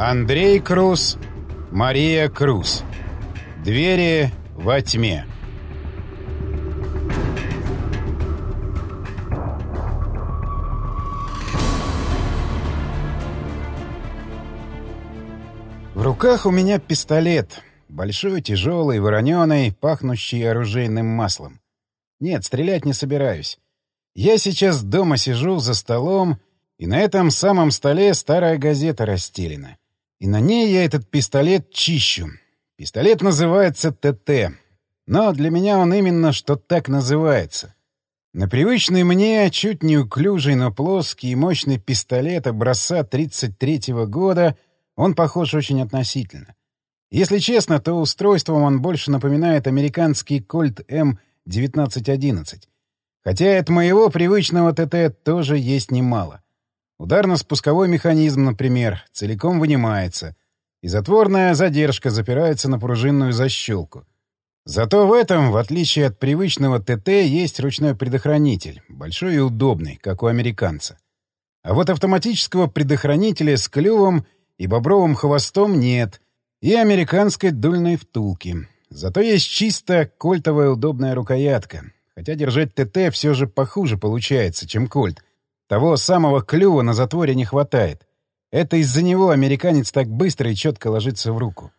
Андрей Круз, Мария Круз. Двери во тьме. В руках у меня пистолет. Большой, тяжелый, вороненый, пахнущий оружейным маслом. Нет, стрелять не собираюсь. Я сейчас дома сижу за столом, и на этом самом столе старая газета расстелена. И на ней я этот пистолет чищу. Пистолет называется ТТ. Но для меня он именно что так называется. На привычный мне, чуть неуклюжий, но плоский и мощный пистолет образца 33-го года он похож очень относительно. Если честно, то устройством он больше напоминает американский Кольт М1911. Хотя от моего привычного ТТ тоже есть немало. Ударно-спусковой механизм, например, целиком вынимается, и затворная задержка запирается на пружинную защелку. Зато в этом, в отличие от привычного ТТ, есть ручной предохранитель, большой и удобный, как у американца. А вот автоматического предохранителя с клювом и бобровым хвостом нет, и американской дульной втулки. Зато есть чисто кольтовая удобная рукоятка, хотя держать ТТ все же похуже получается, чем кольт, того самого клюва на затворе не хватает. Это из-за него американец так быстро и четко ложится в руку.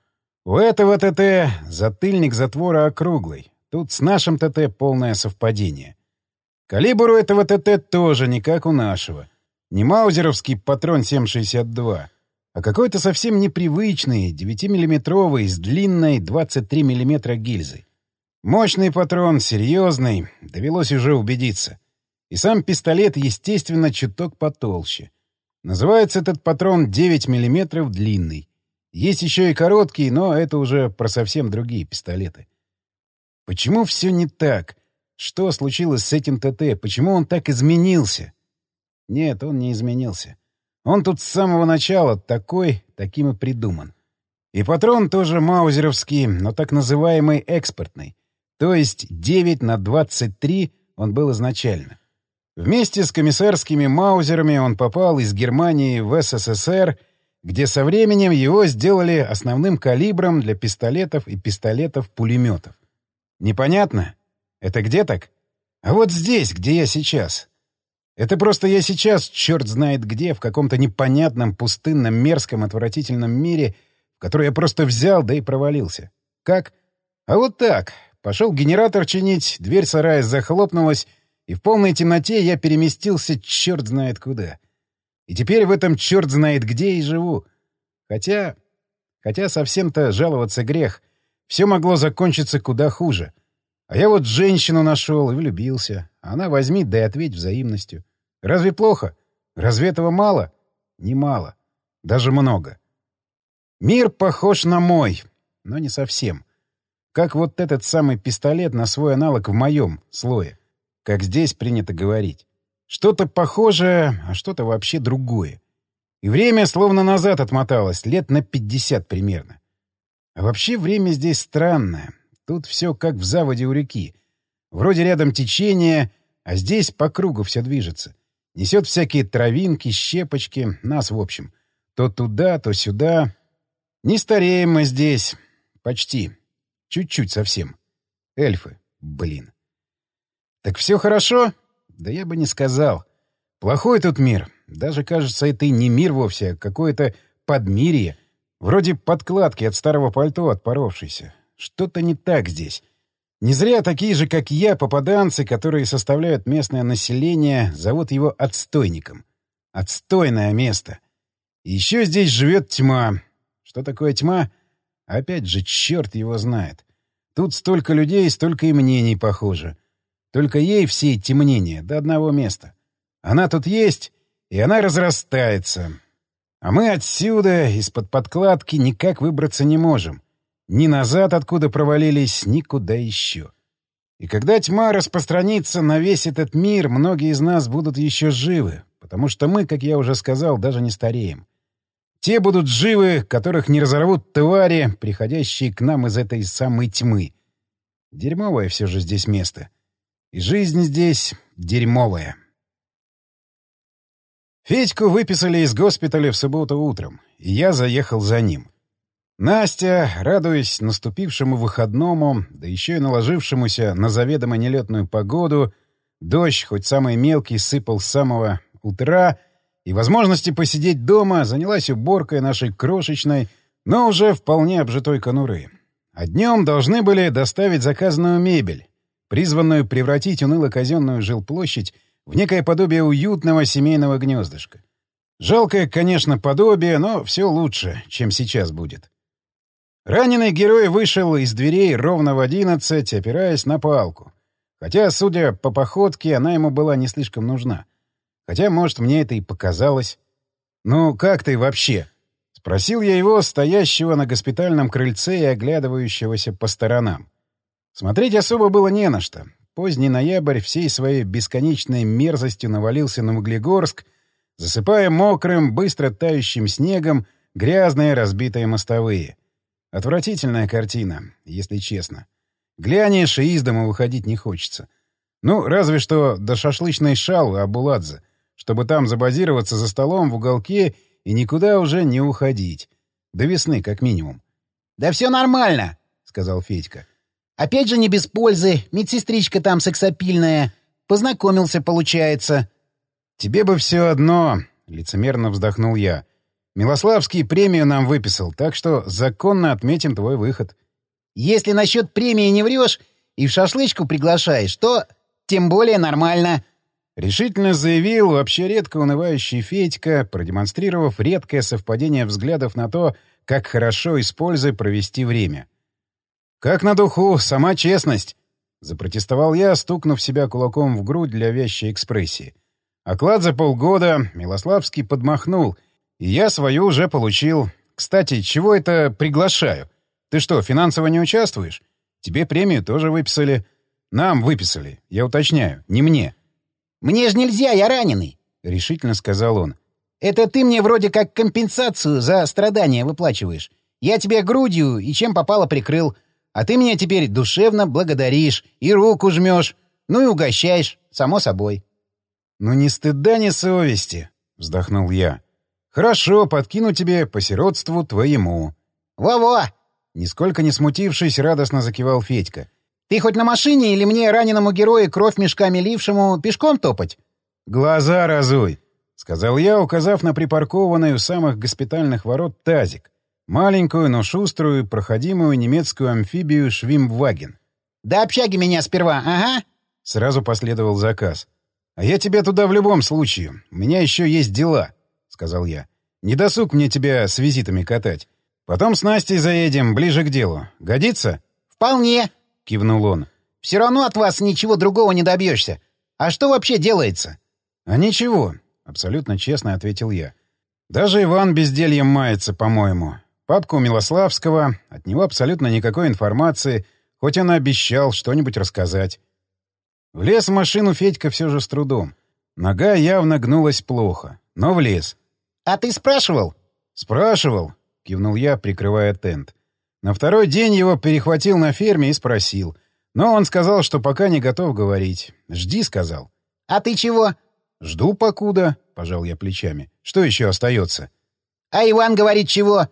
У этого ТТ затыльник затвора округлый. Тут с нашим ТТ полное совпадение. Калибр у этого ТТ тоже не как у нашего. Не маузеровский патрон 7,62, а какой-то совсем непривычный, 9-миллиметровый, с длинной 23 мм гильзой. Мощный патрон, серьезный, довелось уже убедиться — и сам пистолет, естественно, чуток потолще. Называется этот патрон 9 мм длинный. Есть еще и короткий, но это уже про совсем другие пистолеты. Почему все не так? Что случилось с этим ТТ? Почему он так изменился? Нет, он не изменился. Он тут с самого начала такой, таким и придуман. И патрон тоже маузеровский, но так называемый экспортный. То есть 9 на 23 он был изначально. Вместе с комиссарскими маузерами он попал из Германии в СССР, где со временем его сделали основным калибром для пистолетов и пистолетов-пулеметов. Непонятно? Это где так? А вот здесь, где я сейчас. Это просто я сейчас, черт знает где, в каком-то непонятном, пустынном, мерзком, отвратительном мире, в который я просто взял, да и провалился. Как? А вот так. Пошел генератор чинить, дверь сарая захлопнулась, и в полной темноте я переместился черт знает куда. И теперь в этом черт знает где и живу. Хотя... Хотя совсем-то жаловаться грех. Все могло закончиться куда хуже. А я вот женщину нашел и влюбился. Она возьми, да и ответь взаимностью. Разве плохо? Разве этого мало? Немало. Даже много. Мир похож на мой, но не совсем. Как вот этот самый пистолет на свой аналог в моем слое как здесь принято говорить. Что-то похожее, а что-то вообще другое. И время словно назад отмоталось, лет на 50 примерно. А вообще время здесь странное. Тут все как в заводе у реки. Вроде рядом течение, а здесь по кругу все движется. Несет всякие травинки, щепочки, нас в общем. То туда, то сюда. Не стареем мы здесь. Почти. Чуть-чуть совсем. Эльфы. Блин. Так все хорошо? Да я бы не сказал. Плохой тут мир. Даже, кажется, это и не мир вовсе, а какое-то подмирье. Вроде подкладки от старого пальто отпоровшейся. Что-то не так здесь. Не зря такие же, как я, попаданцы, которые составляют местное население, зовут его отстойником. Отстойное место. И еще здесь живет тьма. Что такое тьма? Опять же, черт его знает. Тут столько людей, столько и мнений похоже. Только ей все эти мнения до одного места. Она тут есть, и она разрастается. А мы отсюда, из-под подкладки, никак выбраться не можем. Ни назад, откуда провалились, ни куда еще. И когда тьма распространится на весь этот мир, многие из нас будут еще живы, потому что мы, как я уже сказал, даже не стареем. Те будут живы, которых не разорвут твари, приходящие к нам из этой самой тьмы. Дерьмовое все же здесь место — и жизнь здесь дерьмовая. Федьку выписали из госпиталя в субботу утром, и я заехал за ним. Настя, радуясь наступившему выходному, да еще и наложившемуся на заведомо нелетную погоду, дождь, хоть самый мелкий, сыпал с самого утра, и возможности посидеть дома занялась уборкой нашей крошечной, но уже вполне обжитой конуры. А днем должны были доставить заказанную мебель, призванную превратить уныло-казенную жилплощадь в некое подобие уютного семейного гнездышка. Жалкое, конечно, подобие, но все лучше, чем сейчас будет. Раненый герой вышел из дверей ровно в одиннадцать, опираясь на палку. Хотя, судя по походке, она ему была не слишком нужна. Хотя, может, мне это и показалось. «Ну, как ты вообще?» — спросил я его, стоящего на госпитальном крыльце и оглядывающегося по сторонам. Смотреть особо было не на что. Поздний ноябрь всей своей бесконечной мерзостью навалился на Углегорск, засыпая мокрым, быстро тающим снегом грязные разбитые мостовые. Отвратительная картина, если честно. Глянешь, и из дома выходить не хочется. Ну, разве что до шашлычной шалвы Абуладзе, чтобы там забазироваться за столом в уголке и никуда уже не уходить. До весны, как минимум. — Да все нормально, — сказал Федька. — Опять же не без пользы, медсестричка там сексапильная. Познакомился, получается. — Тебе бы все одно, — лицемерно вздохнул я. Милославский премию нам выписал, так что законно отметим твой выход. Если насчет премии не врешь и в шашлычку приглашаешь, то тем более нормально. Решительно заявил вообще редко унывающий Федька, продемонстрировав редкое совпадение взглядов на то, как хорошо и с пользой провести время. «Как на духу, сама честность!» — запротестовал я, стукнув себя кулаком в грудь для вящей экспрессии. Оклад за полгода Милославский подмахнул — и я свою уже получил. Кстати, чего это приглашаю? Ты что, финансово не участвуешь? Тебе премию тоже выписали. Нам выписали, я уточняю, не мне. «Мне же нельзя, я раненый», — решительно сказал он. «Это ты мне вроде как компенсацию за страдания выплачиваешь. Я тебе грудью и чем попало прикрыл, а ты меня теперь душевно благодаришь и руку жмешь, ну и угощаешь, само собой». «Ну ни стыда, ни совести», — вздохнул я. «Хорошо, подкину тебе по сиротству твоему». «Во-во!» Нисколько не смутившись, радостно закивал Федька. «Ты хоть на машине или мне, раненому герою, кровь мешками лившему, пешком топать?» «Глаза разуй!» — сказал я, указав на припаркованный у самых госпитальных ворот тазик. Маленькую, но шуструю, проходимую немецкую амфибию «Швимваген». «До общаги меня сперва, ага!» Сразу последовал заказ. «А я тебя туда в любом случае. У меня еще есть дела» сказал я. «Не досуг мне тебя с визитами катать. Потом с Настей заедем, ближе к делу. Годится?» «Вполне», — кивнул он. «Все равно от вас ничего другого не добьешься. А что вообще делается?» «А ничего», — абсолютно честно ответил я. «Даже Иван бездельем мается, по-моему. Папка у Милославского, от него абсолютно никакой информации, хоть он обещал что-нибудь рассказать». Влез в машину Федька все же с трудом. Нога явно гнулась плохо, но влез. «А ты спрашивал?» «Спрашивал», — кивнул я, прикрывая тент. На второй день его перехватил на ферме и спросил. Но он сказал, что пока не готов говорить. «Жди», — сказал. «А ты чего?» «Жду покуда», — пожал я плечами. «Что еще остается?» «А Иван говорит чего?»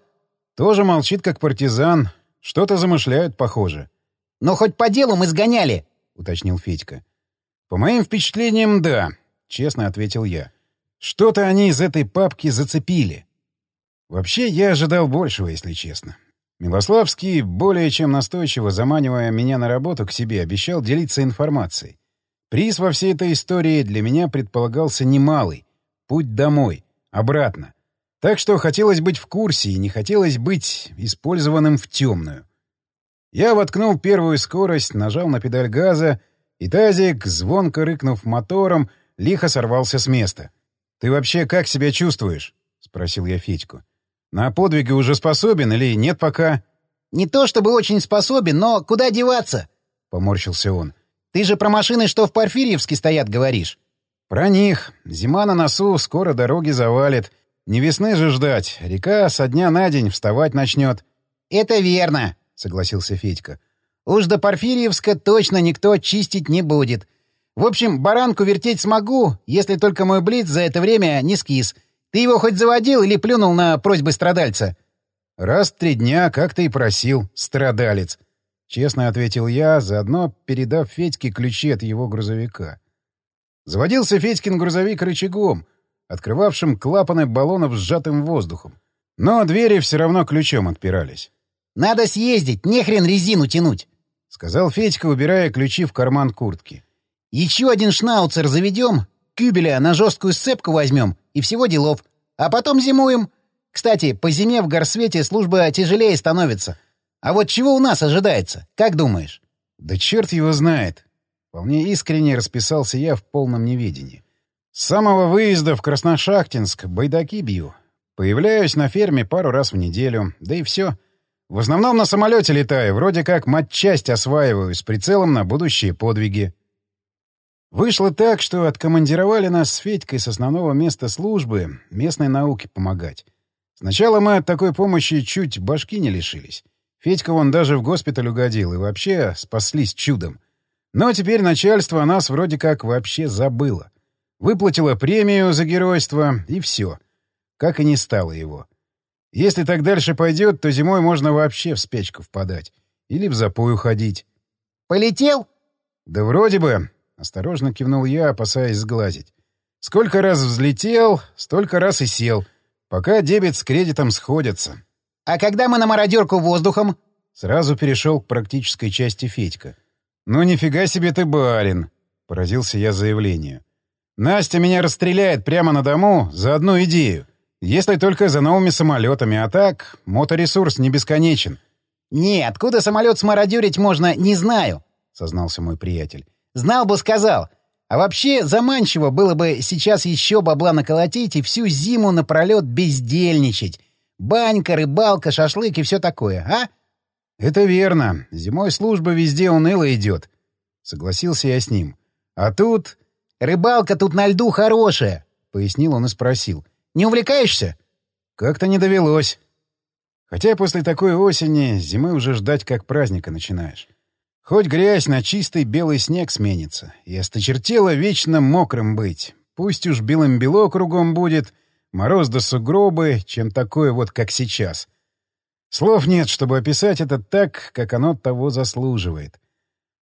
«Тоже молчит, как партизан. Что-то замышляют, похоже». «Но хоть по делу мы сгоняли», — уточнил Федька. «По моим впечатлениям, да», — честно ответил я. Что-то они из этой папки зацепили. Вообще, я ожидал большего, если честно. Милославский, более чем настойчиво заманивая меня на работу к себе, обещал делиться информацией. Приз во всей этой истории для меня предполагался немалый. Путь домой, обратно. Так что хотелось быть в курсе и не хотелось быть использованным в темную. Я воткнул первую скорость, нажал на педаль газа, и тазик, звонко рыкнув мотором, лихо сорвался с места. «Ты вообще как себя чувствуешь?» — спросил я Федьку. «На подвиги уже способен или нет пока?» «Не то чтобы очень способен, но куда деваться?» — поморщился он. «Ты же про машины, что в Порфирьевске стоят, говоришь?» «Про них. Зима на носу, скоро дороги завалит. Не весны же ждать. Река со дня на день вставать начнет». «Это верно», — согласился Федька. «Уж до Порфирьевска точно никто чистить не будет. В общем, баранку вертеть смогу, если только мой блиц за это время не скис. Ты его хоть заводил или плюнул на просьбы страдальца?» «Раз в три дня, как ты и просил, страдалец», — честно ответил я, заодно передав Федьке ключи от его грузовика. Заводился Федькин грузовик рычагом, открывавшим клапаны баллонов сжатым воздухом. Но двери все равно ключом отпирались. «Надо съездить, не хрен резину тянуть», — сказал Федька, убирая ключи в карман куртки. «Еще один шнауцер заведем, кюбеля на жесткую сцепку возьмем и всего делов. А потом зимуем. Кстати, по зиме в горсвете служба тяжелее становится. А вот чего у нас ожидается, как думаешь? Да черт его знает. Вполне искренне расписался я в полном неведении. С самого выезда в Красношахтинск байдаки бью. Появляюсь на ферме пару раз в неделю, да и все. В основном на самолете летаю, вроде как матчасть осваиваю с прицелом на будущие подвиги. Вышло так, что откомандировали нас с Федькой с основного места службы местной науке помогать. Сначала мы от такой помощи чуть башки не лишились. Федька вон даже в госпиталь угодил и вообще спаслись чудом. Но теперь начальство нас вроде как вообще забыло. Выплатило премию за геройство, и все. Как и не стало его. Если так дальше пойдет, то зимой можно вообще в спячку впадать. Или в запой уходить. «Полетел?» «Да вроде бы», — осторожно кивнул я, опасаясь сглазить. «Сколько раз взлетел, столько раз и сел, пока дебет с кредитом сходятся. «А когда мы на мародерку воздухом?» Сразу перешел к практической части Федька. «Ну нифига себе ты барин!» — поразился я заявлению. «Настя меня расстреляет прямо на дому за одну идею. Если только за новыми самолетами, а так моторесурс не бесконечен». «Не, откуда самолет смародерить можно, не знаю», — сознался мой приятель. «Знал бы, сказал. А вообще заманчиво было бы сейчас еще бабла наколотить и всю зиму напролет бездельничать, Банька, рыбалка, шашлык и все такое, а? — Это верно. Зимой служба везде уныло идет. Согласился я с ним. — А тут... — Рыбалка тут на льду хорошая, — пояснил он и спросил. — Не увлекаешься? — Как-то не довелось. Хотя после такой осени зимы уже ждать как праздника начинаешь. Хоть грязь на чистый белый снег сменится, и осточертело вечно мокрым быть. Пусть уж белым бело кругом будет — Мороз до сугробы, чем такое вот, как сейчас. Слов нет, чтобы описать это так, как оно того заслуживает.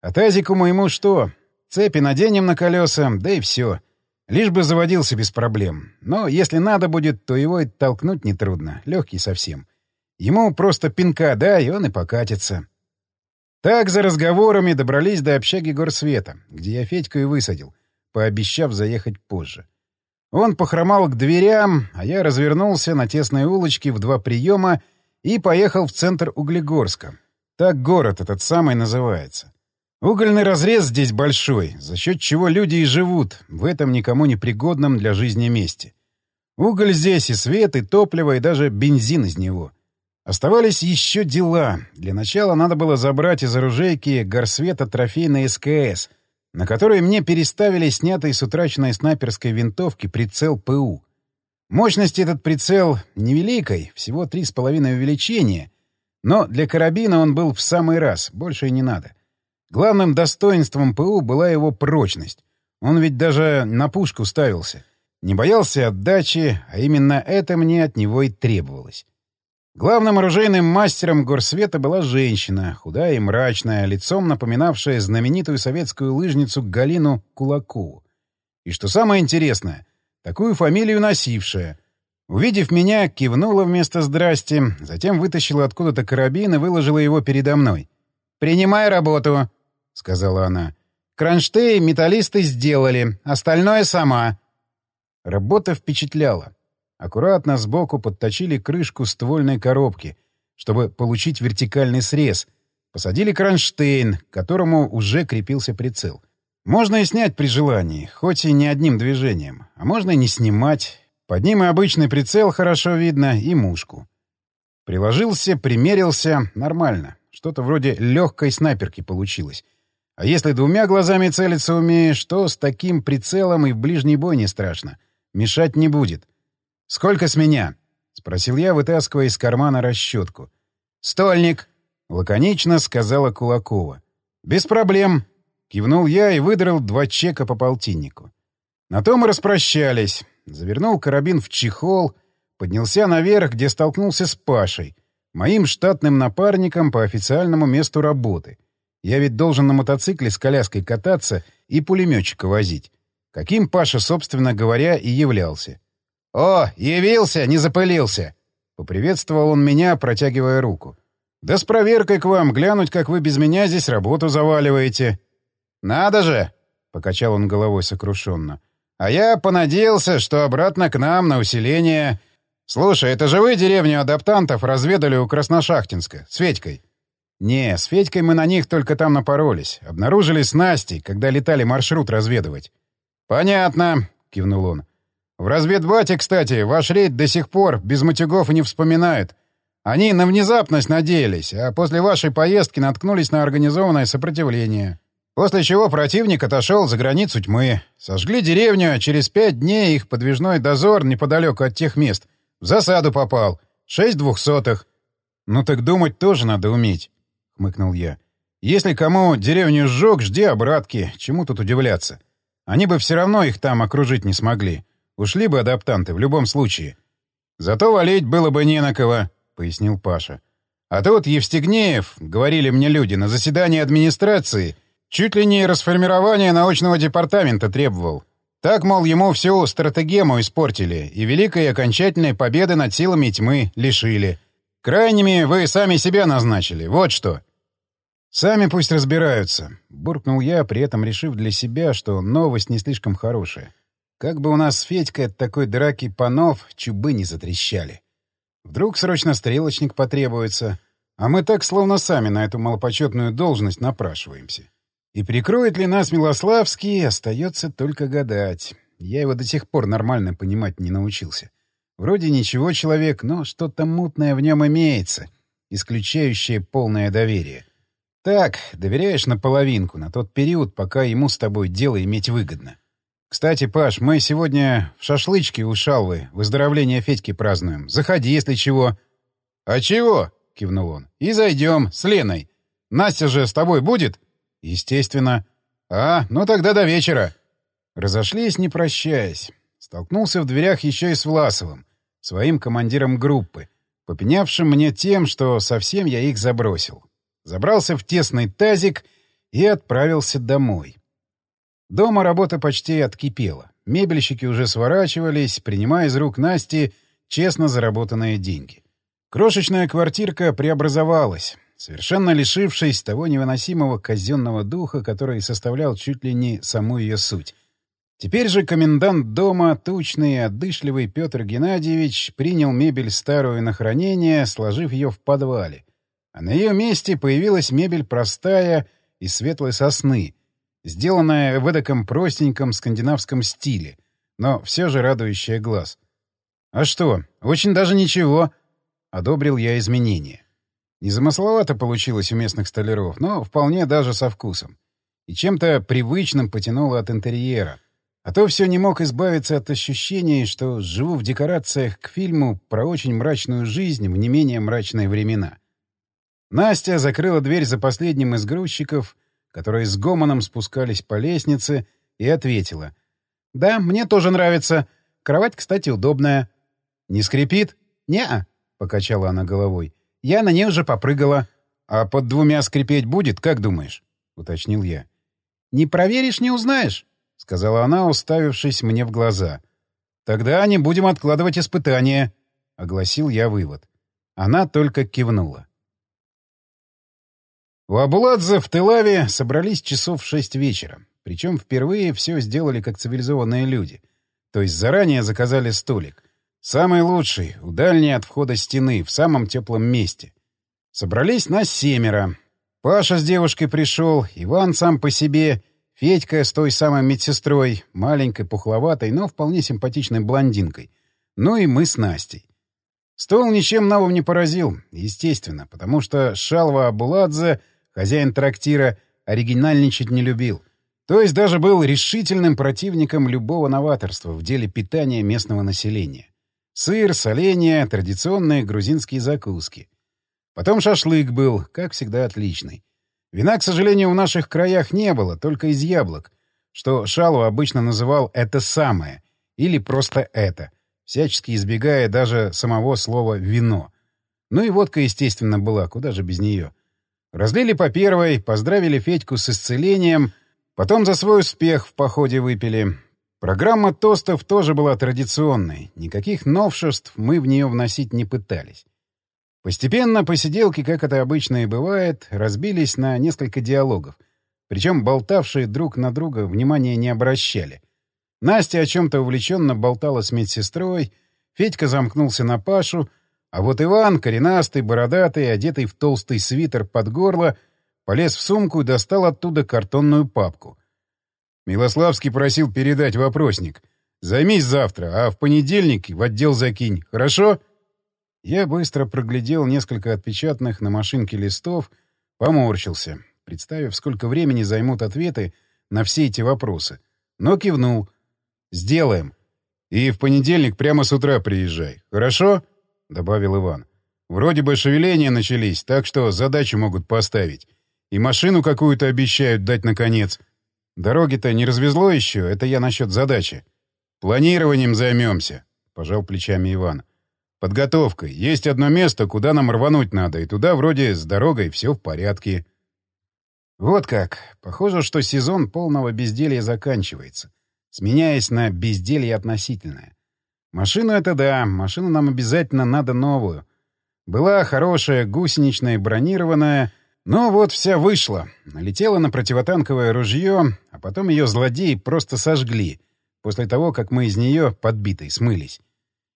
А тазику моему что? Цепи наденем на колеса, да и все. Лишь бы заводился без проблем. Но если надо будет, то его и толкнуть нетрудно, легкий совсем. Ему просто пинка дай, и он и покатится. Так за разговорами добрались до общаги горсвета, где я Федьку и высадил, пообещав заехать позже. Он похромал к дверям, а я развернулся на тесной улочке в два приема и поехал в центр Углегорска. Так город этот самый называется. Угольный разрез здесь большой, за счет чего люди и живут в этом никому не пригодном для жизни месте. Уголь здесь и свет, и топливо, и даже бензин из него. Оставались еще дела. Для начала надо было забрать из оружейки горсвета трофейный СКС — на которой мне переставили снятый с утраченной снайперской винтовки прицел ПУ. Мощность этот прицел невеликой, всего три с половиной увеличения, но для карабина он был в самый раз, больше и не надо. Главным достоинством ПУ была его прочность. Он ведь даже на пушку ставился. Не боялся отдачи, а именно это мне от него и требовалось. Главным оружейным мастером горсвета была женщина, худая и мрачная, лицом напоминавшая знаменитую советскую лыжницу Галину Кулакову. И что самое интересное, такую фамилию носившая. Увидев меня, кивнула вместо «здрасти», затем вытащила откуда-то карабин и выложила его передо мной. «Принимай работу», — сказала она. «Кронштейн металлисты сделали, остальное сама». Работа впечатляла. Аккуратно сбоку подточили крышку ствольной коробки, чтобы получить вертикальный срез. Посадили кронштейн, к которому уже крепился прицел. Можно и снять при желании, хоть и не одним движением. А можно и не снимать. Под ним и обычный прицел хорошо видно, и мушку. Приложился, примерился. Нормально. Что-то вроде легкой снайперки получилось. А если двумя глазами целиться умеешь, то с таким прицелом и в ближний бой не страшно. Мешать не будет. «Сколько с меня?» — спросил я, вытаскивая из кармана расчетку. «Стольник!» — лаконично сказала Кулакова. «Без проблем!» — Кивнул я и выдрал два чека по полтиннику. На том мы распрощались. Завернул карабин в чехол, поднялся наверх, где столкнулся с Пашей, моим штатным напарником по официальному месту работы. Я ведь должен на мотоцикле с коляской кататься и пулеметчика возить. Каким Паша, собственно говоря, и являлся. «О, явился, не запылился!» — поприветствовал он меня, протягивая руку. «Да с проверкой к вам, глянуть, как вы без меня здесь работу заваливаете». «Надо же!» — покачал он головой сокрушенно. «А я понадеялся, что обратно к нам, на усиление. Слушай, это же вы деревню адаптантов разведали у Красношахтинска, с Федькой?» «Не, с Федькой мы на них только там напоролись. Обнаружили с Настей, когда летали маршрут разведывать». «Понятно», — кивнул он. «В разведбате, кстати, ваш рейд до сих пор без матюгов и не вспоминают. Они на внезапность надеялись, а после вашей поездки наткнулись на организованное сопротивление. После чего противник отошел за границу тьмы. Сожгли деревню, а через пять дней их подвижной дозор неподалеку от тех мест в засаду попал. Шесть двухсотых. «Ну так думать тоже надо уметь», — хмыкнул я. «Если кому деревню сжег, жди обратки. Чему тут удивляться? Они бы все равно их там окружить не смогли. Ушли бы адаптанты в любом случае. Зато валить было бы не на кого». — пояснил Паша. «А тут Евстигнеев, — говорили мне люди, — на заседании администрации чуть ли не расформирование научного департамента требовал. Так, мол, ему всю стратегему испортили и великой окончательной победы над силами тьмы лишили. Крайними вы сами себя назначили, вот что». «Сами пусть разбираются», — буркнул я, при этом решив для себя, что новость не слишком хорошая. Как бы у нас с Федькой от такой драки панов чубы не затрещали. Вдруг срочно стрелочник потребуется, а мы так словно сами на эту малопочетную должность напрашиваемся. И прикроет ли нас Милославский, остается только гадать. Я его до сих пор нормально понимать не научился. Вроде ничего человек, но что-то мутное в нем имеется, исключающее полное доверие. Так, доверяешь наполовинку, на тот период, пока ему с тобой дело иметь выгодно. Кстати, Паш, мы сегодня в шашлычке у Шалвы выздоровление Федьки празднуем. Заходи, если чего. — А чего? — кивнул он. — И зайдем с Леной. Настя же с тобой будет? — Естественно. — А, ну тогда до вечера. Разошлись, не прощаясь. Столкнулся в дверях еще и с Власовым, своим командиром группы, попенявшим мне тем, что совсем я их забросил. Забрался в тесный тазик и отправился домой. Дома работа почти откипела. Мебельщики уже сворачивались, принимая из рук Насти честно заработанные деньги. Крошечная квартирка преобразовалась, совершенно лишившись того невыносимого казенного духа, который составлял чуть ли не саму ее суть. Теперь же комендант дома, тучный и отдышливый Петр Геннадьевич, принял мебель старую на хранение, сложив ее в подвале. А на ее месте появилась мебель простая из светлой сосны — сделанная в эдаком простеньком скандинавском стиле, но все же радующая глаз. «А что, очень даже ничего», — одобрил я изменения. Незамысловато получилось у местных столяров, но вполне даже со вкусом. И чем-то привычным потянуло от интерьера. А то все не мог избавиться от ощущения, что живу в декорациях к фильму про очень мрачную жизнь в не менее мрачные времена. Настя закрыла дверь за последним из грузчиков которые с гомоном спускались по лестнице, и ответила. «Да, мне тоже нравится. Кровать, кстати, удобная». «Не скрипит?» «Не-а», — покачала она головой. «Я на ней уже попрыгала». «А под двумя скрипеть будет, как думаешь?» — уточнил я. «Не проверишь, не узнаешь», — сказала она, уставившись мне в глаза. «Тогда не будем откладывать испытания», — огласил я вывод. Она только кивнула. У Абуладзе в Телаве собрались часов в шесть вечера. Причем впервые все сделали как цивилизованные люди. То есть заранее заказали столик. Самый лучший, у дальней от входа стены, в самом теплом месте. Собрались нас семеро. Паша с девушкой пришел, Иван сам по себе, Федька с той самой медсестрой, маленькой, пухловатой, но вполне симпатичной блондинкой. Ну и мы с Настей. Стол ничем новым не поразил, естественно, потому что Шалва Абуладзе — Хозяин трактира оригинальничать не любил. То есть даже был решительным противником любого новаторства в деле питания местного населения. Сыр, соленья, традиционные грузинские закуски. Потом шашлык был, как всегда, отличный. Вина, к сожалению, в наших краях не было, только из яблок, что Шалу обычно называл «это самое» или просто «это», всячески избегая даже самого слова «вино». Ну и водка, естественно, была, куда же без нее. Разлили по первой, поздравили Федьку с исцелением, потом за свой успех в походе выпили. Программа тостов тоже была традиционной, никаких новшеств мы в нее вносить не пытались. Постепенно посиделки, как это обычно и бывает, разбились на несколько диалогов, причем болтавшие друг на друга внимания не обращали. Настя о чем-то увлеченно болтала с медсестрой, Федька замкнулся на Пашу, а вот Иван, коренастый, бородатый, одетый в толстый свитер под горло, полез в сумку и достал оттуда картонную папку. Милославский просил передать вопросник. «Займись завтра, а в понедельник в отдел закинь, хорошо?» Я быстро проглядел несколько отпечатанных на машинке листов, поморщился, представив, сколько времени займут ответы на все эти вопросы. Но кивнул. «Сделаем. И в понедельник прямо с утра приезжай. Хорошо?» — добавил Иван. «Вроде бы шевеления начались, так что задачу могут поставить. И машину какую-то обещают дать наконец. Дороги-то не развезло еще, это я насчет задачи. Планированием займемся», — пожал плечами Иван. «Подготовкой. Есть одно место, куда нам рвануть надо, и туда вроде с дорогой все в порядке». Вот как. Похоже, что сезон полного безделья заканчивается, сменяясь на безделье относительное. Машину это да, машину нам обязательно надо новую. Была хорошая, гусеничная, бронированная, но вот вся вышла. Налетела на противотанковое ружье, а потом ее злодеи просто сожгли, после того, как мы из нее, подбитой, смылись.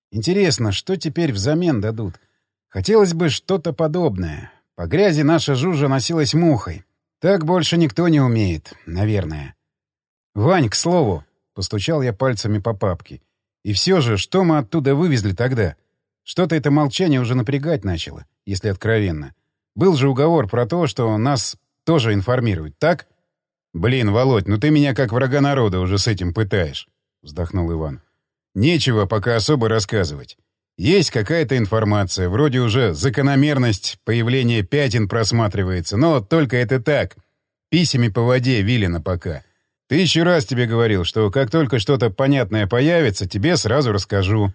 Интересно, что теперь взамен дадут? Хотелось бы что-то подобное. По грязи наша жужа носилась мухой. Так больше никто не умеет, наверное. «Вань, к слову!» — постучал я пальцами по папке — и все же, что мы оттуда вывезли тогда? Что-то это молчание уже напрягать начало, если откровенно. Был же уговор про то, что нас тоже информируют, так? «Блин, Володь, ну ты меня как врага народа уже с этим пытаешь», — вздохнул Иван. «Нечего пока особо рассказывать. Есть какая-то информация, вроде уже закономерность появления пятен просматривается, но только это так. Писями по воде вилено пока. Тысячу раз тебе говорил, что как только что-то понятное появится, тебе сразу расскажу.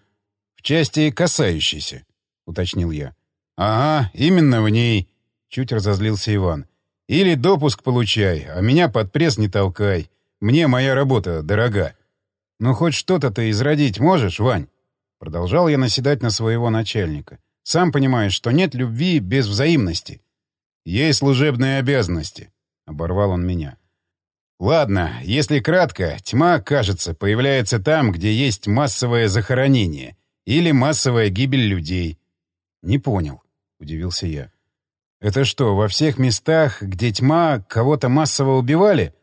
В части касающейся, — уточнил я. Ага, именно в ней, — чуть разозлился Иван. Или допуск получай, а меня под пресс не толкай. Мне моя работа дорога. Ну хоть что-то ты изродить можешь, Вань? Продолжал я наседать на своего начальника. Сам понимаешь, что нет любви без взаимности. Есть служебные обязанности, — оборвал он меня. — Ладно, если кратко, тьма, кажется, появляется там, где есть массовое захоронение или массовая гибель людей. Не понял, удивился я. Это что, во всех местах, где тьма, кого-то массово убивали?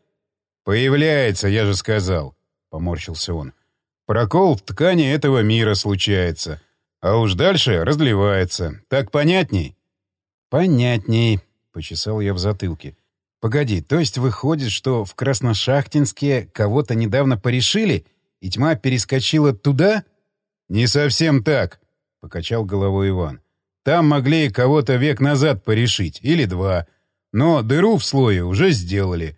Появляется, я же сказал, поморщился он. Прокол в ткани этого мира случается, а уж дальше разливается. Так понятней? Понятней, почесал я в затылке. Погоди, то есть выходит, что в Красношахтинске кого-то недавно порешили, и тьма перескочила туда? Не совсем так, покачал головой Иван. Там могли кого-то век назад порешить, или два. Но дыру в слое уже сделали.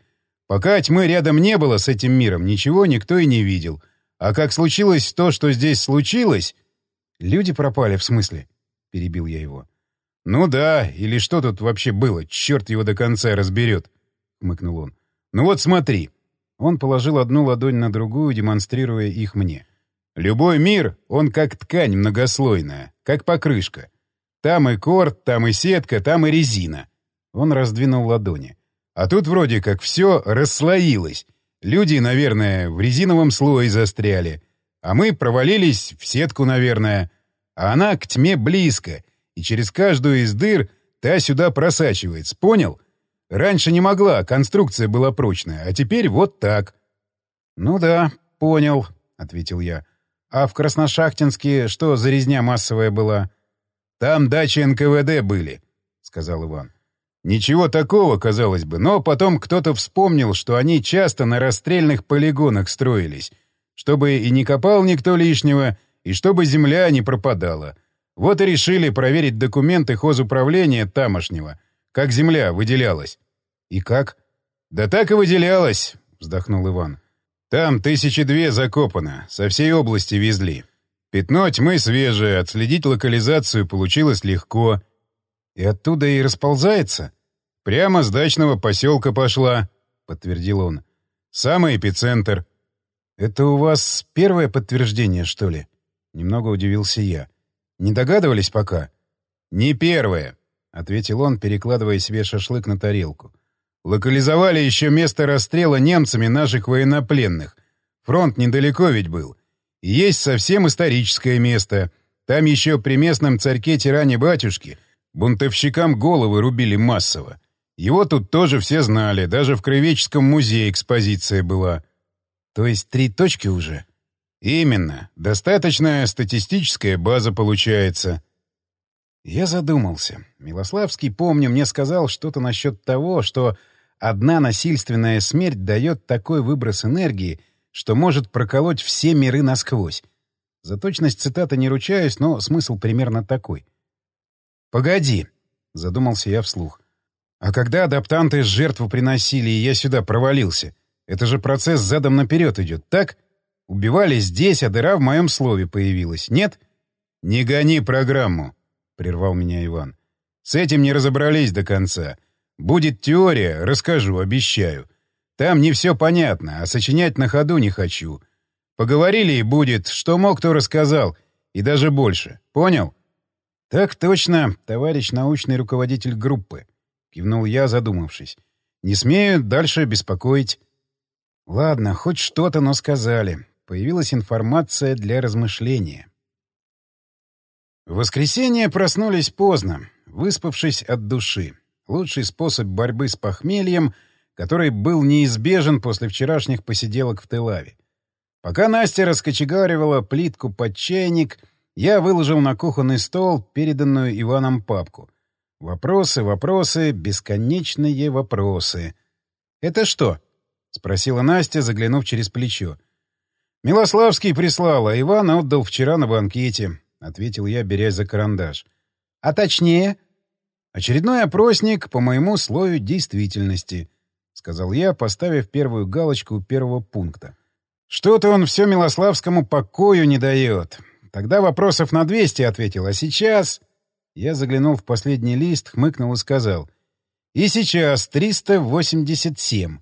Пока тьмы рядом не было с этим миром, ничего никто и не видел. А как случилось то, что здесь случилось... Люди пропали, в смысле? Перебил я его. Ну да, или что тут вообще было, черт его до конца разберет хмыкнул он. «Ну вот смотри». Он положил одну ладонь на другую, демонстрируя их мне. «Любой мир, он как ткань многослойная, как покрышка. Там и корт, там и сетка, там и резина». Он раздвинул ладони. «А тут вроде как все расслоилось. Люди, наверное, в резиновом слое застряли. А мы провалились в сетку, наверное. А она к тьме близко, и через каждую из дыр та сюда просачивается, понял? Раньше не могла, конструкция была прочная, а теперь вот так. — Ну да, понял, — ответил я. — А в Красношахтинске что за резня массовая была? — Там дачи НКВД были, — сказал Иван. Ничего такого, казалось бы, но потом кто-то вспомнил, что они часто на расстрельных полигонах строились, чтобы и не копал никто лишнего, и чтобы земля не пропадала. Вот и решили проверить документы хозуправления тамошнего — как земля выделялась. И как? Да так и выделялось, вздохнул Иван. Там тысячи две закопано, со всей области везли. Пятно тьмы свежее, отследить локализацию получилось легко. И оттуда и расползается? Прямо с дачного поселка пошла, подтвердил он. Самый эпицентр. Это у вас первое подтверждение, что ли? Немного удивился я. Не догадывались пока? Не первое, ответил он, перекладывая себе шашлык на тарелку. Локализовали еще место расстрела немцами наших военнопленных. Фронт недалеко ведь был. И есть совсем историческое место. Там еще при местном царьке-тиране-батюшке бунтовщикам головы рубили массово. Его тут тоже все знали, даже в Кровеческом музее экспозиция была. То есть три точки уже? Именно. Достаточная статистическая база получается. Я задумался. Милославский, помню, мне сказал что-то насчет того, что Одна насильственная смерть дает такой выброс энергии, что может проколоть все миры насквозь. За точность цитаты не ручаюсь, но смысл примерно такой. «Погоди», — задумался я вслух. «А когда адаптанты жертву приносили, и я сюда провалился, это же процесс задом наперед идет, так? Убивали здесь, а дыра в моем слове появилась, нет?» «Не гони программу», — прервал меня Иван. «С этим не разобрались до конца. Будет теория, расскажу, обещаю. Там не все понятно, а сочинять на ходу не хочу. Поговорили и будет, что мог, то рассказал, и даже больше. Понял? — Так точно, товарищ научный руководитель группы, — кивнул я, задумавшись. — Не смею дальше беспокоить. — Ладно, хоть что-то, но сказали. Появилась информация для размышления. В воскресенье проснулись поздно, выспавшись от души лучший способ борьбы с похмельем, который был неизбежен после вчерашних посиделок в Телаве. Пока Настя раскочегаривала плитку под чайник, я выложил на кухонный стол переданную Иваном папку. Вопросы, вопросы, бесконечные вопросы. «Это что?» — спросила Настя, заглянув через плечо. «Милославский прислал, а Иван отдал вчера на банкете», — ответил я, берясь за карандаш. «А точнее?» «Очередной опросник по моему слою действительности», — сказал я, поставив первую галочку первого пункта. «Что-то он все Милославскому покою не дает. Тогда вопросов на 200 ответил, а сейчас...» Я заглянул в последний лист, хмыкнул и сказал. «И сейчас 387».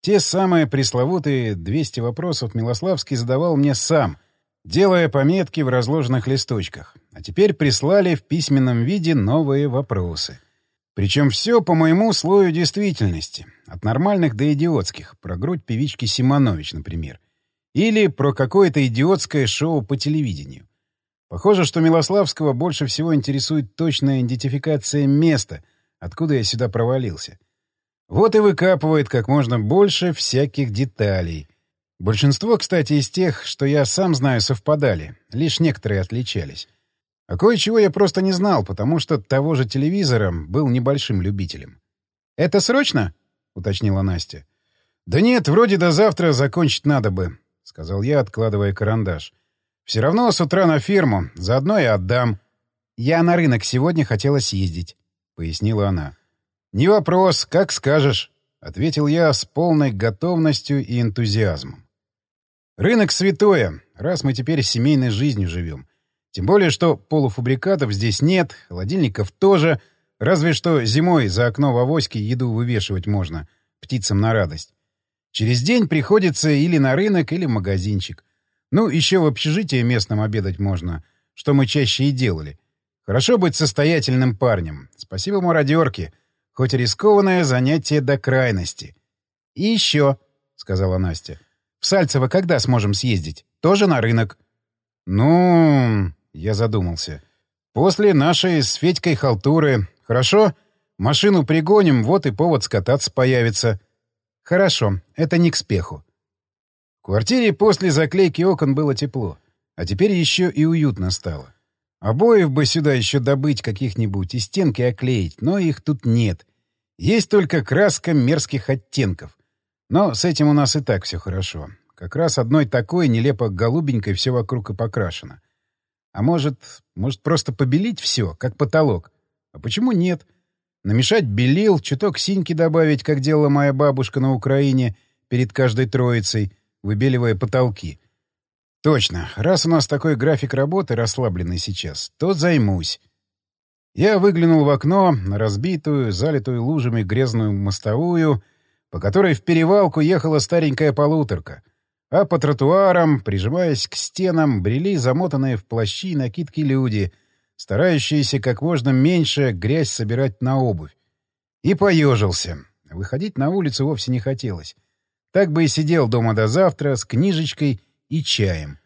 Те самые пресловутые 200 вопросов Милославский задавал мне сам, делая пометки в разложенных листочках. А теперь прислали в письменном виде новые вопросы. Причем все по моему слою действительности. От нормальных до идиотских. Про грудь певички Симонович, например. Или про какое-то идиотское шоу по телевидению. Похоже, что Милославского больше всего интересует точная идентификация места, откуда я сюда провалился. Вот и выкапывает как можно больше всяких деталей. Большинство, кстати, из тех, что я сам знаю, совпадали. Лишь некоторые отличались. А кое-чего я просто не знал, потому что того же телевизора был небольшим любителем. «Это срочно?» — уточнила Настя. «Да нет, вроде до завтра закончить надо бы», — сказал я, откладывая карандаш. «Все равно с утра на ферму, заодно и отдам». «Я на рынок сегодня хотела съездить», — пояснила она. «Не вопрос, как скажешь», — ответил я с полной готовностью и энтузиазмом. «Рынок святое, раз мы теперь семейной жизнью живем. Тем более, что полуфабрикатов здесь нет, холодильников тоже, разве что зимой за окно в авоське еду вывешивать можно, птицам на радость. Через день приходится или на рынок, или в магазинчик. Ну, еще в общежитии местном обедать можно, что мы чаще и делали. Хорошо быть состоятельным парнем. Спасибо мародерке. Хоть рискованное занятие до крайности. — И еще, — сказала Настя, — в Сальцево когда сможем съездить? Тоже на рынок? — Ну... Я задумался. «После нашей с Федькой халтуры. Хорошо? Машину пригоним, вот и повод скататься появится». «Хорошо. Это не к спеху». В квартире после заклейки окон было тепло. А теперь еще и уютно стало. Обоев бы сюда еще добыть каких-нибудь и стенки оклеить, но их тут нет. Есть только краска мерзких оттенков. Но с этим у нас и так все хорошо. Как раз одной такой нелепо голубенькой все вокруг и покрашено. А может, может просто побелить все, как потолок? А почему нет? намешать белил, чуток синьки добавить, как делала моя бабушка на Украине перед каждой троицей, выбеливая потолки. Точно, раз у нас такой график работы расслабленный сейчас, то займусь. Я выглянул в окно на разбитую, залитую лужами грязную мостовую, по которой в перевалку ехала старенькая полуторка, а по тротуарам, прижимаясь к стенам, брели замотанные в плащи и накидки люди, старающиеся как можно меньше грязь собирать на обувь. И поежился. Выходить на улицу вовсе не хотелось. Так бы и сидел дома до завтра с книжечкой и чаем.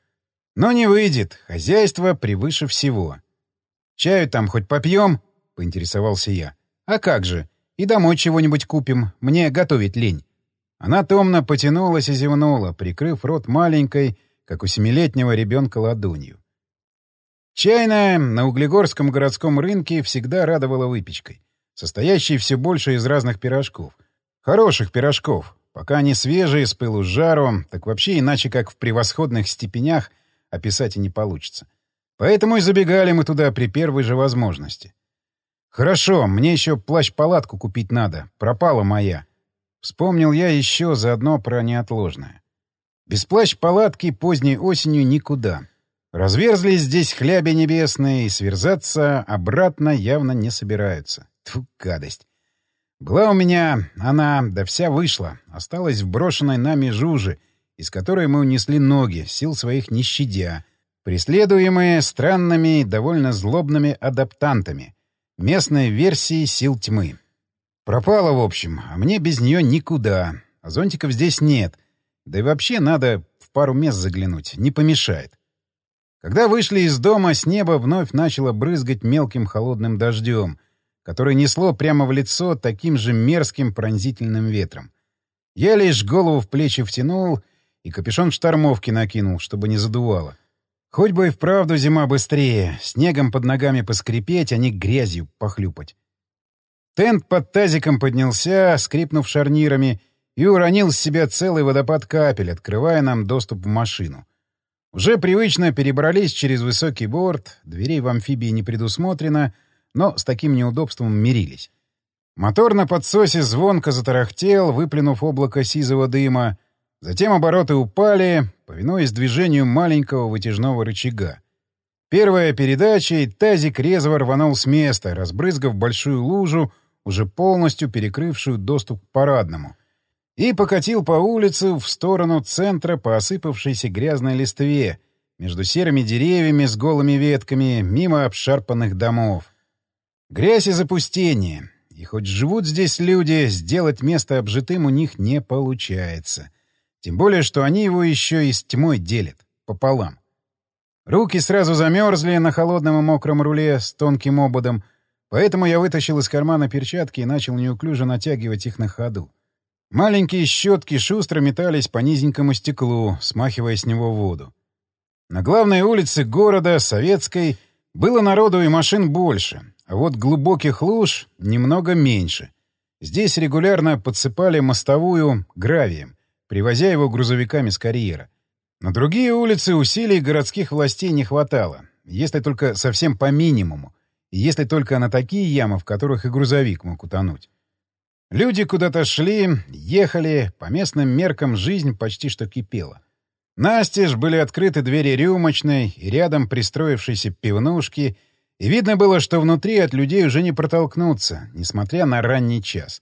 Но не выйдет, хозяйство превыше всего. «Чаю там хоть попьем?» — поинтересовался я. «А как же? И домой чего-нибудь купим. Мне готовить лень». Она томно потянулась и зевнула, прикрыв рот маленькой, как у семилетнего ребенка ладонью. Чайная на Углегорском городском рынке всегда радовала выпечкой, состоящей все больше из разных пирожков. Хороших пирожков, пока они свежие, с пылу с жару, так вообще иначе как в превосходных степенях описать и не получится. Поэтому и забегали мы туда при первой же возможности. Хорошо, мне еще плащ-палатку купить надо. Пропала моя. Вспомнил я еще заодно про неотложное. Без плащ-палатки поздней осенью никуда. Разверзлись здесь хляби небесные, и сверзаться обратно явно не собираются. Тьфу, гадость. Была у меня она, да вся вышла. Осталась в брошенной нами жуже, из которой мы унесли ноги, сил своих не щадя, преследуемые странными и довольно злобными адаптантами, местной версией сил тьмы. Пропала, в общем, а мне без нее никуда. А зонтиков здесь нет. Да и вообще надо в пару мест заглянуть, не помешает. Когда вышли из дома, с неба вновь начало брызгать мелким холодным дождем, который несло прямо в лицо таким же мерзким пронзительным ветром. Я лишь голову в плечи втянул — и капюшон штормовки накинул, чтобы не задувало. Хоть бы и вправду зима быстрее, снегом под ногами поскрипеть, а не грязью похлюпать. Тент под тазиком поднялся, скрипнув шарнирами, и уронил с себя целый водопад капель, открывая нам доступ в машину. Уже привычно перебрались через высокий борт, дверей в амфибии не предусмотрено, но с таким неудобством мирились. Мотор на подсосе звонко затарахтел, выплюнув облако сизого дыма, Затем обороты упали, повинуясь движению маленького вытяжного рычага. Первая передача, и тазик резво рванул с места, разбрызгав большую лужу, уже полностью перекрывшую доступ к парадному, и покатил по улице в сторону центра по осыпавшейся грязной листве, между серыми деревьями с голыми ветками, мимо обшарпанных домов. Грязь и запустение. И хоть живут здесь люди, сделать место обжитым у них не получается. Тем более, что они его еще и с тьмой делят. Пополам. Руки сразу замерзли на холодном и мокром руле с тонким ободом, поэтому я вытащил из кармана перчатки и начал неуклюже натягивать их на ходу. Маленькие щетки шустро метались по низенькому стеклу, смахивая с него воду. На главной улице города, Советской, было народу и машин больше, а вот глубоких луж немного меньше. Здесь регулярно подсыпали мостовую гравием привозя его грузовиками с карьера. На другие улицы усилий городских властей не хватало, если только совсем по минимуму, и если только на такие ямы, в которых и грузовик мог утонуть. Люди куда-то шли, ехали, по местным меркам жизнь почти что кипела. Настежь были открыты двери рюмочной и рядом пристроившейся пивнушки, и видно было, что внутри от людей уже не протолкнуться, несмотря на ранний час.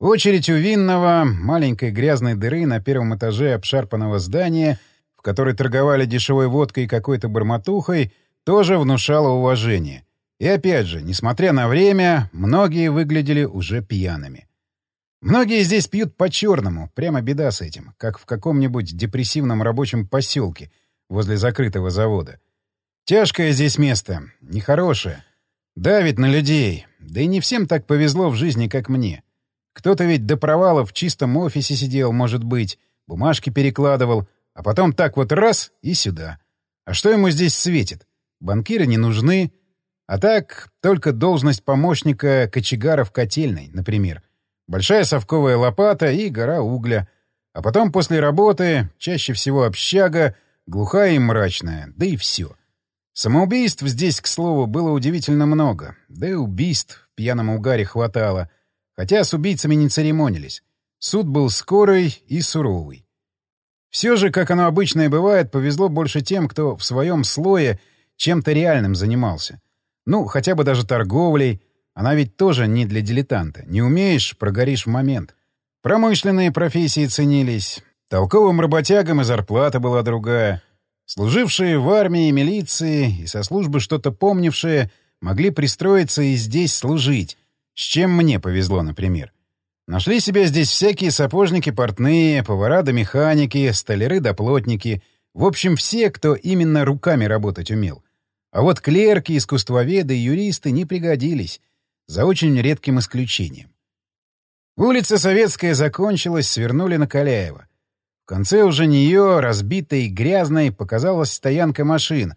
Очередь у винного, маленькой грязной дыры на первом этаже обшарпанного здания, в которой торговали дешевой водкой и какой-то бормотухой, тоже внушала уважение. И опять же, несмотря на время, многие выглядели уже пьяными. Многие здесь пьют по-черному, прямо беда с этим, как в каком-нибудь депрессивном рабочем поселке возле закрытого завода. Тяжкое здесь место, нехорошее. Давит на людей, да и не всем так повезло в жизни, как мне. Кто-то ведь до провала в чистом офисе сидел, может быть, бумажки перекладывал, а потом так вот раз и сюда. А что ему здесь светит? Банкиры не нужны. А так, только должность помощника кочегара в котельной, например. Большая совковая лопата и гора угля. А потом после работы, чаще всего общага, глухая и мрачная, да и все. Самоубийств здесь, к слову, было удивительно много. Да и убийств пьяном угаре хватало, хотя с убийцами не церемонились. Суд был скорый и суровый. Все же, как оно обычно и бывает, повезло больше тем, кто в своем слое чем-то реальным занимался. Ну, хотя бы даже торговлей. Она ведь тоже не для дилетанта. Не умеешь — прогоришь в момент. Промышленные профессии ценились. Толковым работягам и зарплата была другая. Служившие в армии, милиции и со службы что-то помнившие могли пристроиться и здесь служить, с чем мне повезло, например. Нашли себя здесь всякие сапожники-портные, повара да механики, столяры да плотники. В общем, все, кто именно руками работать умел. А вот клерки, искусствоведы и юристы не пригодились, за очень редким исключением. Улица Советская закончилась, свернули на Каляева. В конце уже нее, разбитой и грязной, показалась стоянка машин,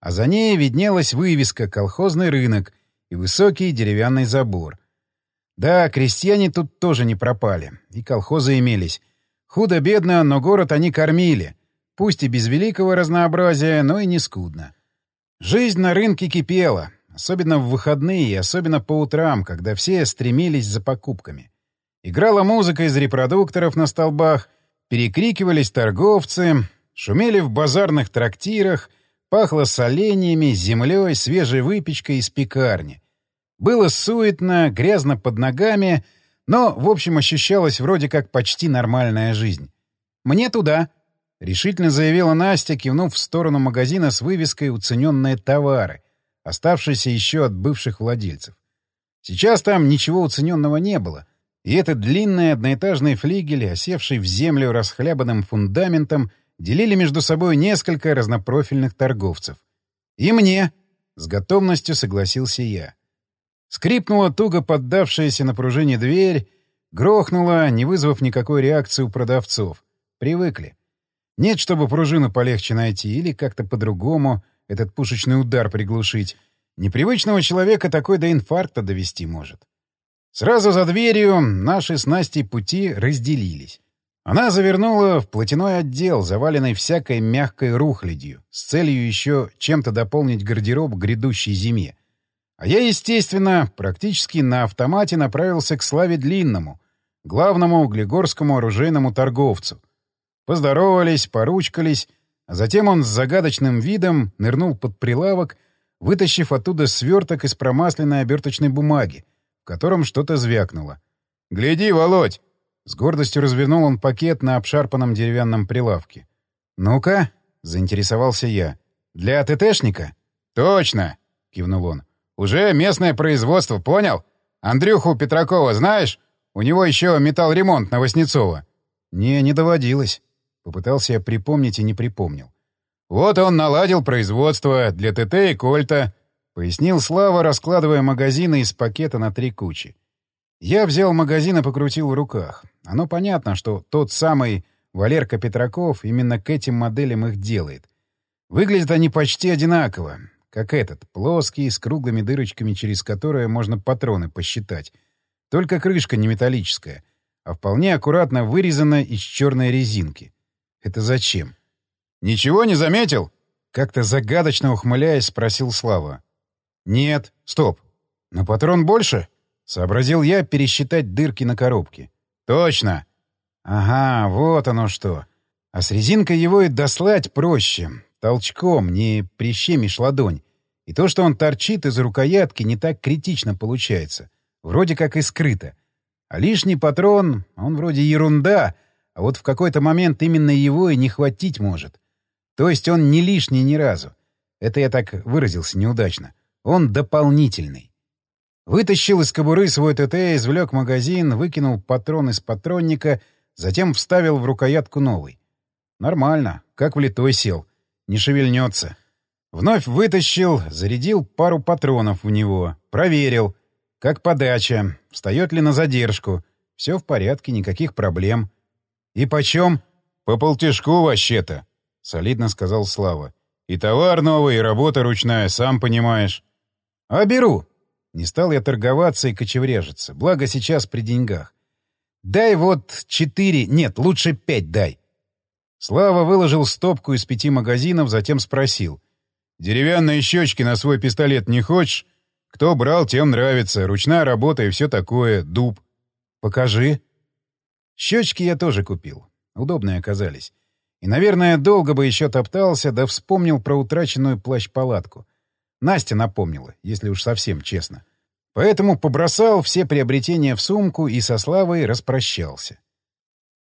а за ней виднелась вывеска «Колхозный рынок» и высокий деревянный забор. Да, крестьяне тут тоже не пропали, и колхозы имелись. Худо-бедно, но город они кормили. Пусть и без великого разнообразия, но и не скудно. Жизнь на рынке кипела, особенно в выходные и особенно по утрам, когда все стремились за покупками. Играла музыка из репродукторов на столбах, Перекрикивались торговцы, шумели в базарных трактирах, пахло соленьями, землей, свежей выпечкой из пекарни. Было суетно, грязно под ногами, но, в общем, ощущалась вроде как почти нормальная жизнь. «Мне туда», — решительно заявила Настя, кивнув в сторону магазина с вывеской «Уцененные товары», оставшиеся еще от бывших владельцев. Сейчас там ничего уцененного не было — и этот длинный одноэтажный флигель, осевший в землю расхлябанным фундаментом, делили между собой несколько разнопрофильных торговцев. «И мне!» — с готовностью согласился я. Скрипнула туго поддавшаяся на пружине дверь, грохнула, не вызвав никакой реакции у продавцов. Привыкли. Нет, чтобы пружину полегче найти или как-то по-другому этот пушечный удар приглушить. Непривычного человека такой до инфаркта довести может. Сразу за дверью наши с Настей пути разделились. Она завернула в платяной отдел, заваленный всякой мягкой рухлядью, с целью еще чем-то дополнить гардероб к грядущей зиме. А я, естественно, практически на автомате направился к Славе Длинному, главному углегорскому оружейному торговцу. Поздоровались, поручкались, а затем он с загадочным видом нырнул под прилавок, вытащив оттуда сверток из промасленной оберточной бумаги, в котором что-то звякнуло. «Гляди, Володь!» С гордостью развернул он пакет на обшарпанном деревянном прилавке. «Ну-ка!» — заинтересовался я. «Для ТТшника?» «Точно!» — кивнул он. «Уже местное производство, понял? Андрюху Петракова знаешь? У него еще металлремонт на Васнецова». «Не, не доводилось». Попытался я припомнить и не припомнил. «Вот он наладил производство для ТТ и Кольта. — пояснил Слава, раскладывая магазины из пакета на три кучи. Я взял магазин и покрутил в руках. Оно понятно, что тот самый Валерка Петраков именно к этим моделям их делает. Выглядят они почти одинаково, как этот, плоский, с круглыми дырочками, через которые можно патроны посчитать. Только крышка не металлическая, а вполне аккуратно вырезана из черной резинки. Это зачем? «Ничего не заметил?» Как-то загадочно ухмыляясь, спросил Слава. «Нет. Стоп. На патрон больше?» — сообразил я пересчитать дырки на коробке. «Точно!» «Ага, вот оно что. А с резинкой его и дослать проще. Толчком, не прищемишь ладонь. И то, что он торчит из рукоятки, не так критично получается. Вроде как и скрыто. А лишний патрон, он вроде ерунда, а вот в какой-то момент именно его и не хватить может. То есть он не лишний ни разу. Это я так выразился неудачно. Он дополнительный. Вытащил из кобуры свой ТТ, извлек магазин, выкинул патрон из патронника, затем вставил в рукоятку новый. Нормально, как влитой сел. Не шевельнется. Вновь вытащил, зарядил пару патронов в него, проверил. Как подача, встает ли на задержку. Все в порядке, никаких проблем. «И почем?» «По полтишку вообще-то», — солидно сказал Слава. «И товар новый, и работа ручная, сам понимаешь». «А беру!» Не стал я торговаться и кочевряжиться, благо сейчас при деньгах. «Дай вот четыре... Нет, лучше пять дай!» Слава выложил стопку из пяти магазинов, затем спросил. «Деревянные щечки на свой пистолет не хочешь? Кто брал, тем нравится. Ручная работа и все такое. Дуб. Покажи. Щечки я тоже купил. Удобные оказались. И, наверное, долго бы еще топтался, да вспомнил про утраченную плащ-палатку. Настя напомнила, если уж совсем честно. Поэтому побросал все приобретения в сумку и со Славой распрощался.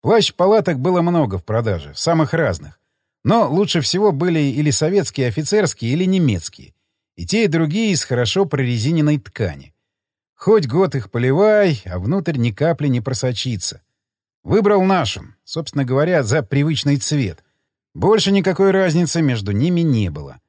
Плащ-палаток было много в продаже, самых разных. Но лучше всего были или советские офицерские, или немецкие. И те, и другие из хорошо прорезиненной ткани. Хоть год их поливай, а внутрь ни капли не просочится. Выбрал нашу, собственно говоря, за привычный цвет. Больше никакой разницы между ними не было.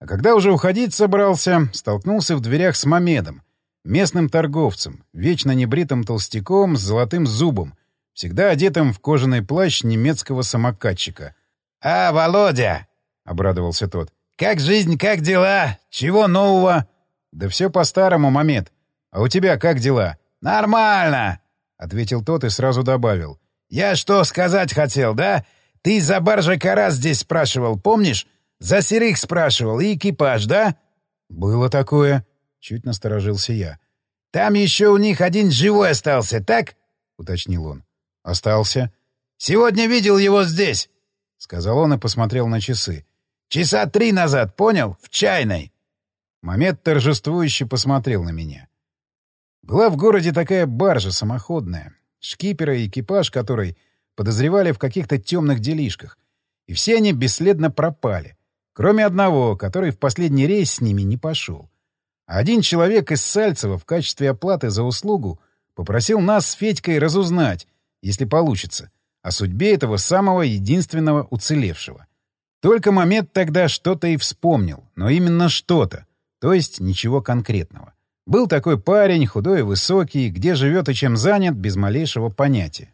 А когда уже уходить собрался, столкнулся в дверях с Мамедом, местным торговцем, вечно небритым толстяком с золотым зубом, всегда одетым в кожаный плащ немецкого самокатчика. «А, Володя!» — обрадовался тот. «Как жизнь, как дела? Чего нового?» «Да все по-старому, Мамед. А у тебя как дела?» «Нормально!» — ответил тот и сразу добавил. «Я что сказать хотел, да? Ты за баржа Карас здесь спрашивал, помнишь? За серых спрашивал и экипаж, да?» «Было такое», — чуть насторожился я. «Там еще у них один живой остался, так?» — уточнил он. «Остался». «Сегодня видел его здесь», — сказал он и посмотрел на часы. Часа три назад, понял? В чайной. Момент торжествующе посмотрел на меня. Была в городе такая баржа самоходная, шкипера и экипаж которой подозревали в каких-то темных делишках, и все они бесследно пропали, кроме одного, который в последний рейс с ними не пошел. А один человек из Сальцева в качестве оплаты за услугу попросил нас с Федькой разузнать, если получится, о судьбе этого самого единственного уцелевшего. Только момент тогда что-то и вспомнил, но именно что-то, то есть ничего конкретного. Был такой парень, худой и высокий, где живет и чем занят, без малейшего понятия.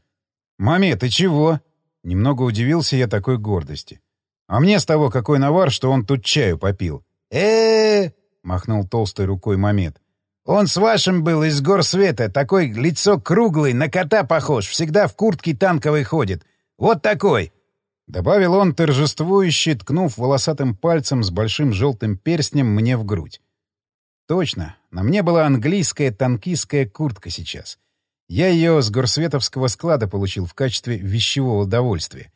«Маме, ты чего?» Немного удивился я такой гордости. «А мне с того, какой навар, что он тут чаю попил». э махнул толстой рукой Мамед. «Он с вашим был из гор света, такой лицо круглый, на кота похож, всегда в куртке танковой ходит. Вот такой!» Добавил он торжествующе, ткнув волосатым пальцем с большим желтым перстнем мне в грудь. Точно, на мне была английская танкистская куртка сейчас. Я ее с горсветовского склада получил в качестве вещевого удовольствия.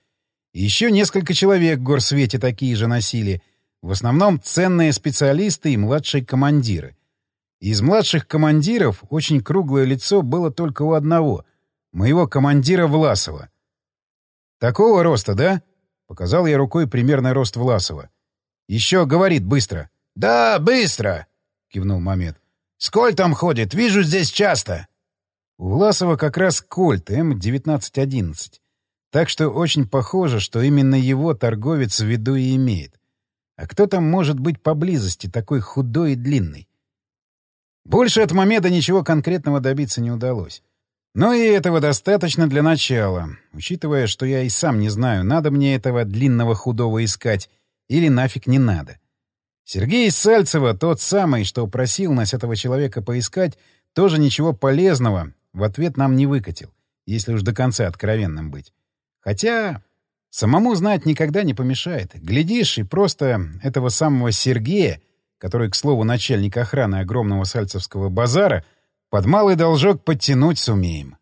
Еще несколько человек в горсвете такие же носили. В основном ценные специалисты и младшие командиры. Из младших командиров очень круглое лицо было только у одного — моего командира Власова — «Такого роста, да?» — показал я рукой примерный рост Власова. «Еще говорит быстро». «Да, быстро!» — кивнул Мамед. «Сколь там ходит? Вижу здесь часто». У Власова как раз кольт М1911. Так что очень похоже, что именно его торговец в виду и имеет. А кто там может быть поблизости, такой худой и длинный? Больше от Мамеда ничего конкретного добиться не удалось. Но и этого достаточно для начала, учитывая, что я и сам не знаю, надо мне этого длинного худого искать или нафиг не надо. Сергей Сальцева, тот самый, что просил нас этого человека поискать, тоже ничего полезного в ответ нам не выкатил, если уж до конца откровенным быть. Хотя самому знать никогда не помешает. Глядишь, и просто этого самого Сергея, который, к слову, начальник охраны огромного сальцевского базара — под малый должок подтянуть сумеем.